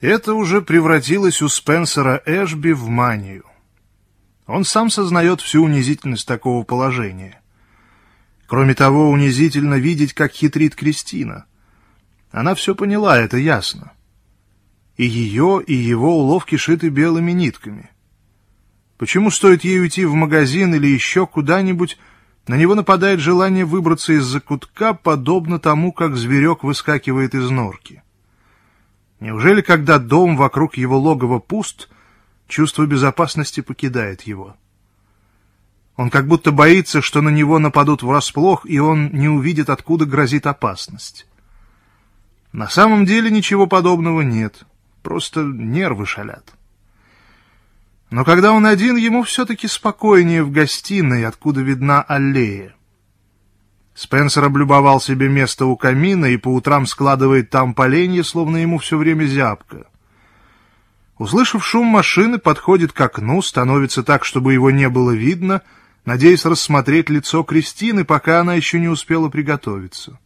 Это уже превратилось у Спенсера Эшби в манию. Он сам сознает всю унизительность такого положения. Кроме того, унизительно видеть, как хитрит Кристина. Она все поняла, это ясно. И ее, и его уловки шиты белыми нитками. Почему стоит ей уйти в магазин или еще куда-нибудь, на него нападает желание выбраться из-за кутка, подобно тому, как зверек выскакивает из норки. Неужели, когда дом вокруг его логова пуст, чувство безопасности покидает его? Он как будто боится, что на него нападут врасплох, и он не увидит, откуда грозит опасность. На самом деле ничего подобного нет, просто нервы шалят. Но когда он один, ему все-таки спокойнее в гостиной, откуда видна аллея. Спенсер облюбовал себе место у камина и по утрам складывает там поленья, словно ему все время зябко. Услышав шум машины, подходит к окну, становится так, чтобы его не было видно, надеясь рассмотреть лицо Кристины, пока она еще не успела приготовиться.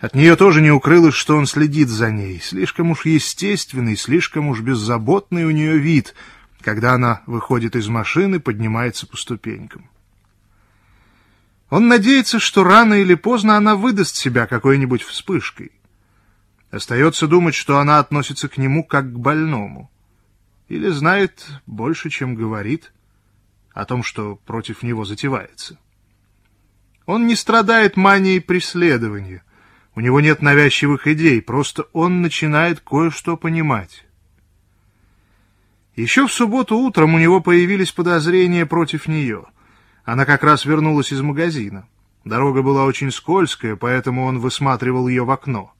От нее тоже не укрылось, что он следит за ней. Слишком уж естественный, слишком уж беззаботный у нее вид, когда она выходит из машины, поднимается по ступенькам. Он надеется, что рано или поздно она выдаст себя какой-нибудь вспышкой. Остается думать, что она относится к нему как к больному. Или знает больше, чем говорит о том, что против него затевается. Он не страдает манией преследования. У него нет навязчивых идей, просто он начинает кое-что понимать. Еще в субботу утром у него появились подозрения против нее — она как раз вернулась из магазина. Дорога была очень скользкая, поэтому он высматривал ее в окно.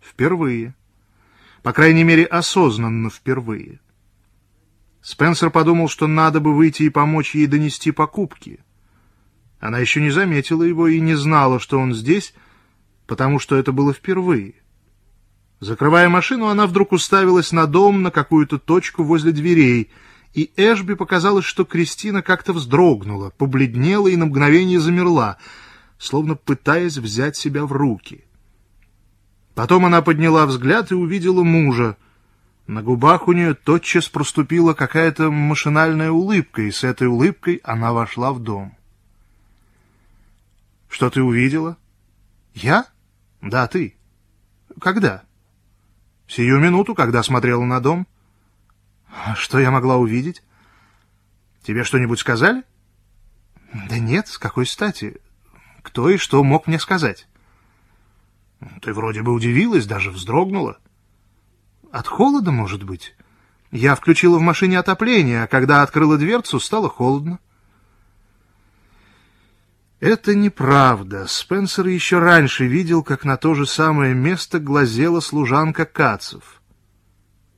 Впервые. По крайней мере, осознанно впервые. Спенсер подумал, что надо бы выйти и помочь ей донести покупки. Она еще не заметила его и не знала, что он здесь, потому что это было впервые. Закрывая машину, она вдруг уставилась на дом, на какую-то точку возле дверей — и Эшби показалось, что Кристина как-то вздрогнула, побледнела и на мгновение замерла, словно пытаясь взять себя в руки. Потом она подняла взгляд и увидела мужа. На губах у нее тотчас проступила какая-то машинальная улыбка, и с этой улыбкой она вошла в дом. «Что ты увидела?» «Я?» «Да, ты». «Когда?» «Сию минуту, когда смотрела на дом». А что я могла увидеть? Тебе что-нибудь сказали? Да нет, с какой стати? Кто и что мог мне сказать? Ты вроде бы удивилась, даже вздрогнула. От холода, может быть? Я включила в машине отопление, а когда открыла дверцу, стало холодно. Это неправда. Спенсер еще раньше видел, как на то же самое место глазела служанка Кацев.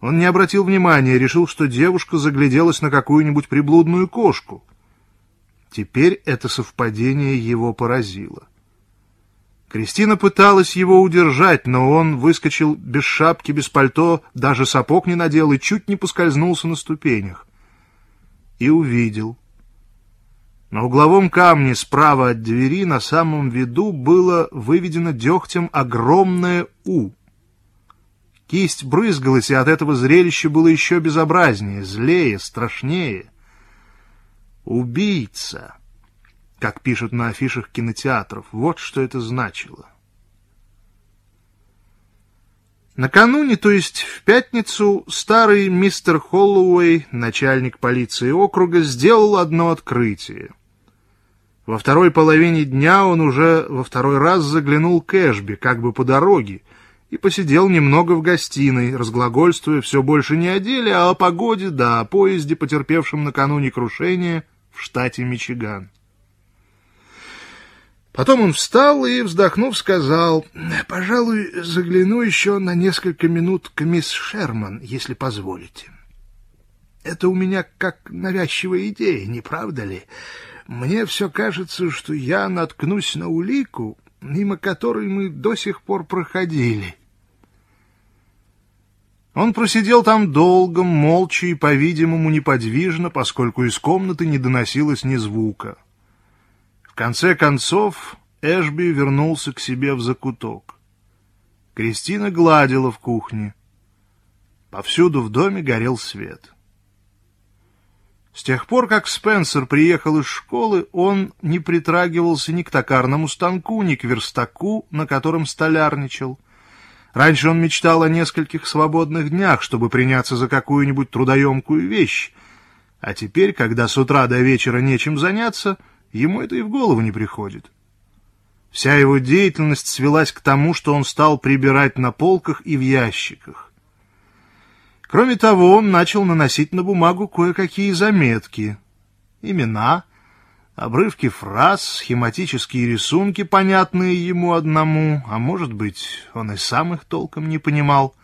Он не обратил внимания, решил, что девушка загляделась на какую-нибудь приблудную кошку. Теперь это совпадение его поразило. Кристина пыталась его удержать, но он выскочил без шапки, без пальто, даже сапог не надел и чуть не поскользнулся на ступенях. И увидел. На угловом камне справа от двери на самом виду было выведено дегтем огромное «У». Кисть брызгалась, и от этого зрелище было еще безобразнее, злее, страшнее. «Убийца», как пишут на афишах кинотеатров, вот что это значило. Накануне, то есть в пятницу, старый мистер Холлоуэй, начальник полиции округа, сделал одно открытие. Во второй половине дня он уже во второй раз заглянул к Эшби, как бы по дороге, и посидел немного в гостиной, разглагольствуя все больше не о деле, а о погоде да о поезде, потерпевшем накануне крушения в штате Мичиган. Потом он встал и, вздохнув, сказал, «Пожалуй, загляну еще на несколько минут к мисс Шерман, если позволите. Это у меня как навязчивая идея, не правда ли? Мне все кажется, что я наткнусь на улику, мимо которой мы до сих пор проходили». Он просидел там долго, молча и, по-видимому, неподвижно, поскольку из комнаты не доносилось ни звука. В конце концов Эшби вернулся к себе в закуток. Кристина гладила в кухне. Повсюду в доме горел свет. С тех пор, как Спенсер приехал из школы, он не притрагивался ни к токарному станку, ни к верстаку, на котором столярничал. Раньше он мечтал о нескольких свободных днях, чтобы приняться за какую-нибудь трудоемкую вещь, а теперь, когда с утра до вечера нечем заняться, ему это и в голову не приходит. Вся его деятельность свелась к тому, что он стал прибирать на полках и в ящиках. Кроме того, он начал наносить на бумагу кое-какие заметки. Имена, обрывки фраз, схематические рисунки, понятные ему одному, а может быть, он и сам их толком не понимал.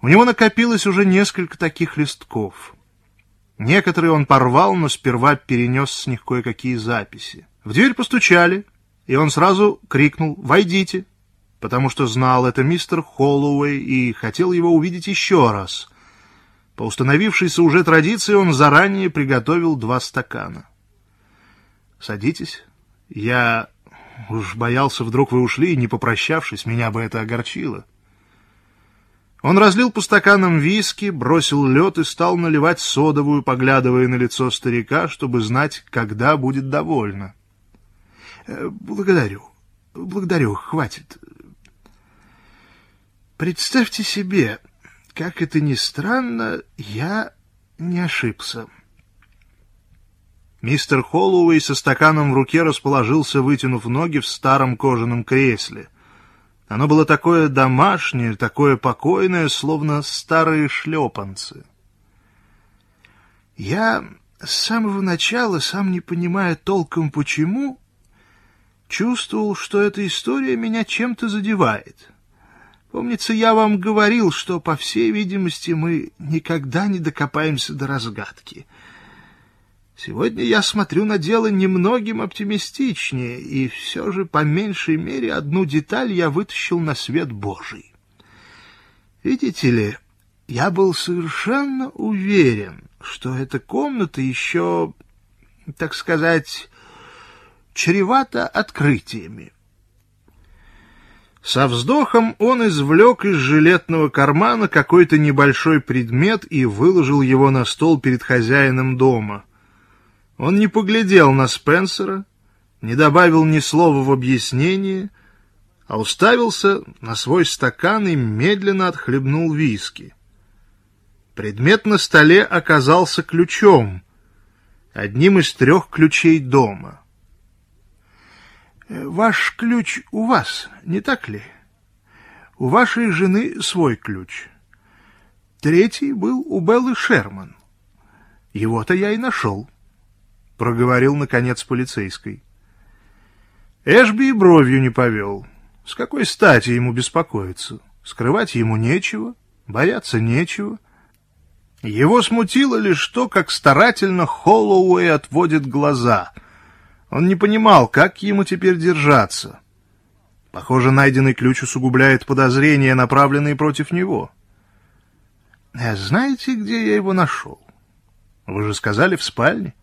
У него накопилось уже несколько таких листков. Некоторые он порвал, но сперва перенес с них кое-какие записи. В дверь постучали — и он сразу крикнул «Войдите!», потому что знал это мистер Холлоуэй и хотел его увидеть еще раз. По установившейся уже традиции он заранее приготовил два стакана. «Садитесь. Я уж боялся, вдруг вы ушли, не попрощавшись, меня бы это огорчило». Он разлил по стаканам виски, бросил лед и стал наливать содовую, поглядывая на лицо старика, чтобы знать, когда будет довольно. Э, благодарю. Благодарю, хватит. Представьте себе, как это ни странно, я не ошибся. Мистер Холлоуэй со стаканом в руке расположился, вытянув ноги в старом кожаном кресле. Оно было такое домашнее, такое покойное, словно старые шлепанцы. Я с самого начала, сам не понимая толком почему, Чувствовал, что эта история меня чем-то задевает. Помнится, я вам говорил, что, по всей видимости, мы никогда не докопаемся до разгадки. Сегодня я смотрю на дело немногим оптимистичнее, и все же, по меньшей мере, одну деталь я вытащил на свет Божий. Видите ли, я был совершенно уверен, что эта комната еще, так сказать, чревато открытиями. Со вздохом он извлек из жилетного кармана какой-то небольшой предмет и выложил его на стол перед хозяином дома. Он не поглядел на Спенсера, не добавил ни слова в объяснение, а уставился на свой стакан и медленно отхлебнул виски. Предмет на столе оказался ключом, одним из трех ключей дома — Ваш ключ у вас, не так ли? У вашей жены свой ключ. Третий был у Беллы Шерман. Его-то я и нашел, — проговорил, наконец, полицейский. Эшби и бровью не повел. С какой стати ему беспокоиться? Скрывать ему нечего, бояться нечего. Его смутило лишь то, как старательно Холлоуэй отводит глаза — он не понимал, как ему теперь держаться. Похоже, найденный ключ усугубляет подозрения, направленные против него. Знаете, где я его нашел? Вы же сказали, в спальне.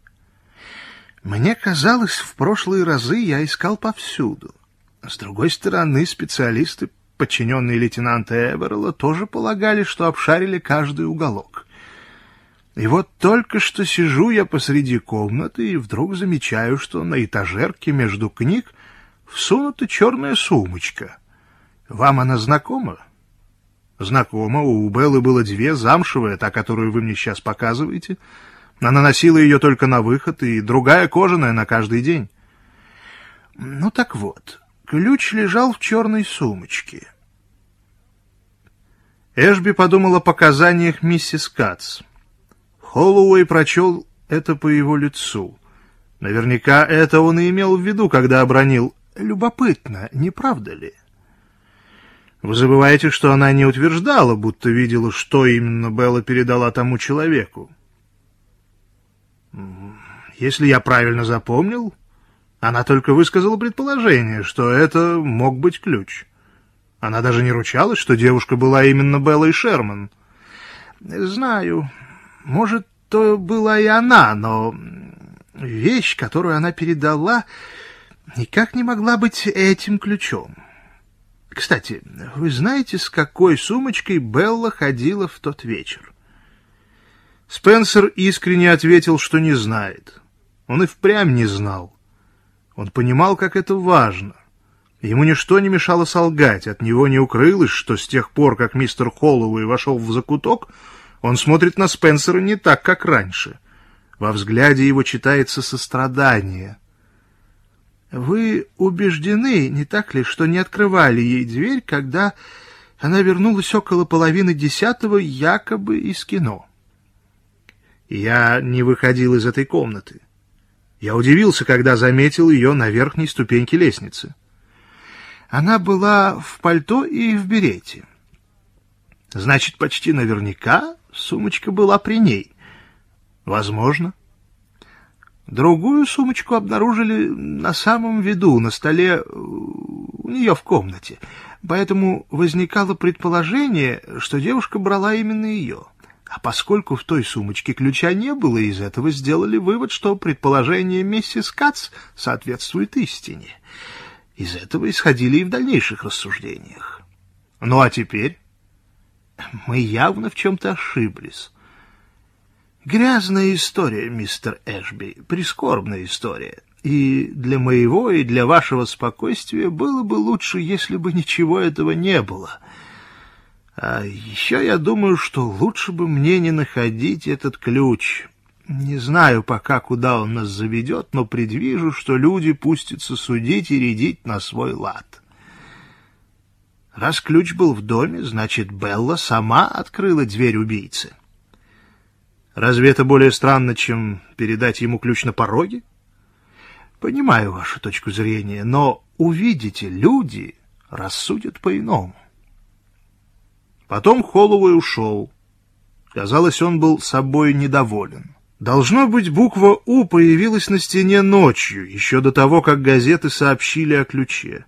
Мне казалось, в прошлые разы я искал повсюду. С другой стороны, специалисты, подчиненные лейтенанта Эверла, тоже полагали, что обшарили каждый уголок. И вот только что сижу я посреди комнаты и вдруг замечаю, что на этажерке между книг всунута черная сумочка. Вам она знакома? Знакома. У Беллы было две, замшевая, та, которую вы мне сейчас показываете. Она носила ее только на выход, и другая кожаная на каждый день. Ну так вот, ключ лежал в черной сумочке. Эшби подумал о показаниях миссис Катс. Холлоуэй прочел это по его лицу. Наверняка это он и имел в виду, когда обронил «любопытно, не правда ли?» Вы забываете, что она не утверждала, будто видела, что именно Белла передала тому человеку. Если я правильно запомнил, она только высказала предположение, что это мог быть ключ. Она даже не ручалась, что девушка была именно Беллой Шерман. Знаю, может, то была и она, но вещь, которую она передала, никак не могла быть этим ключом. Кстати, вы знаете, с какой сумочкой Белла ходила в тот вечер? Спенсер искренне ответил, что не знает. Он и впрямь не знал. Он понимал, как это важно. Ему ничто не мешало солгать, от него не укрылось, что с тех пор, как мистер Холлоуэй вошел в закуток, он смотрит на Спенсера не так, как раньше. Во взгляде его читается сострадание. «Вы убеждены, не так ли, что не открывали ей дверь, когда она вернулась около половины десятого якобы из кино?» Я не выходил из этой комнаты. Я удивился, когда заметил ее на верхней ступеньке лестницы. Она была в пальто и в берете. Значит, почти наверняка сумочка была при ней. Возможно. Другую сумочку обнаружили на самом виду, на столе у нее в комнате. Поэтому возникало предположение, что девушка брала именно ее. А поскольку в той сумочке ключа не было, из этого сделали вывод, что предположение миссис Кац соответствует истине. Из этого исходили и в дальнейших рассуждениях. Ну а теперь мы явно в чем-то ошиблись. Грязная история, мистер Эшби, прискорбная история. И для моего, и для вашего спокойствия было бы лучше, если бы ничего этого не было. А еще я думаю, что лучше бы мне не находить этот ключ. Не знаю пока, куда он нас заведет, но предвижу, что люди пустятся судить и рядить на свой лад. Раз ключ был в доме, значит, Белла сама открыла дверь убийцы. Разве это более странно, чем передать ему ключ на пороге? Понимаю вашу точку зрения, но, увидите, люди рассудят по-иному. Потом Холлоуэй ушел. Казалось, он был собой недоволен. Должно быть, буква «У» появилась на стене ночью, еще до того, как газеты сообщили о ключе.